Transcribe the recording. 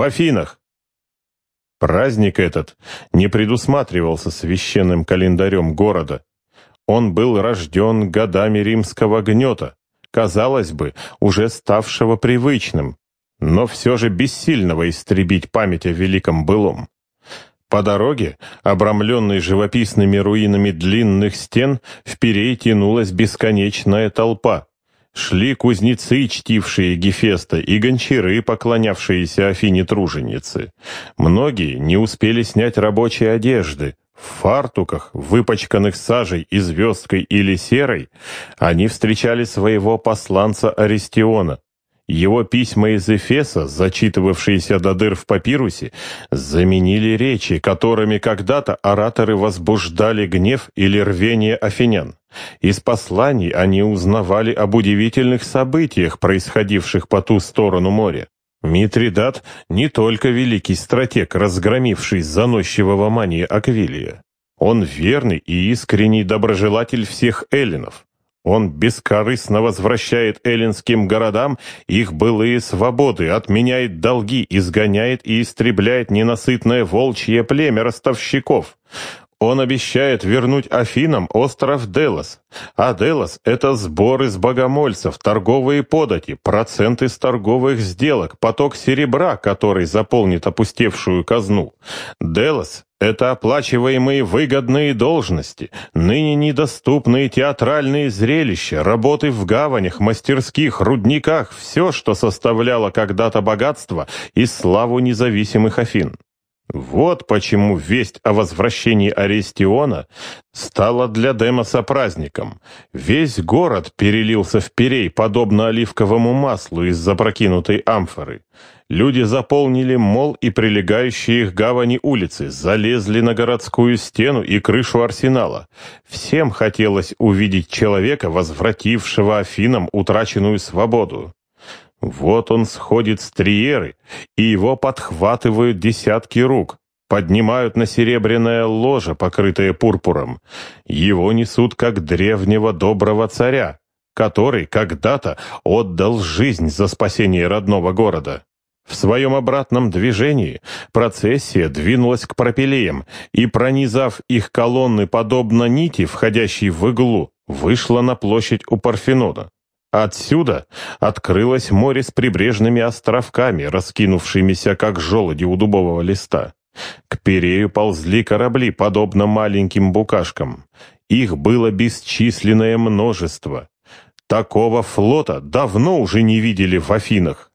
в Афинах. Праздник этот не предусматривался священным календарем города. Он был рожден годами римского гнета, казалось бы, уже ставшего привычным, но все же бессильного истребить память о великом былом. По дороге, обрамленной живописными руинами длинных стен, вперей тянулась бесконечная толпа. Шли кузнецы, чтившие Гефеста, и гончары, поклонявшиеся Афине-труженице. Многие не успели снять рабочие одежды. В фартуках, выпачканных сажей и звездкой или серой, они встречали своего посланца Аристиона. Его письма из Эфеса, зачитывавшиеся до дыр в папирусе, заменили речи, которыми когда-то ораторы возбуждали гнев или рвение афинян. Из посланий они узнавали об удивительных событиях, происходивших по ту сторону моря. Митридат не только великий стратег, разгромивший заносчивого мания Аквилия. Он верный и искренний доброжелатель всех эллинов. Он бескорыстно возвращает эллинским городам их былые свободы, отменяет долги, изгоняет и истребляет ненасытное волчье племя ростовщиков. Он обещает вернуть Афинам остров Делос. А Делос — это сбор из богомольцев, торговые подати, проценты с торговых сделок, поток серебра, который заполнит опустевшую казну. Делос — это оплачиваемые выгодные должности, ныне недоступные театральные зрелища, работы в гаванях, мастерских, рудниках, все, что составляло когда-то богатство и славу независимых Афин. Вот почему весть о возвращении Арестиона стала для Демоса праздником. Весь город перелился в перей, подобно оливковому маслу из запрокинутой амфоры. Люди заполнили мол и прилегающие их гавани улицы, залезли на городскую стену и крышу арсенала. Всем хотелось увидеть человека, возвратившего Афинам утраченную свободу. Вот он сходит с триеры, и его подхватывают десятки рук, поднимают на серебряное ложе, покрытое пурпуром. Его несут как древнего доброго царя, который когда-то отдал жизнь за спасение родного города. В своем обратном движении процессия двинулась к пропилеям и, пронизав их колонны подобно нити, входящей в иглу, вышла на площадь у Парфенода. Отсюда открылось море с прибрежными островками, раскинувшимися, как желуди у дубового листа. К Перею ползли корабли, подобно маленьким букашкам. Их было бесчисленное множество. Такого флота давно уже не видели в Афинах.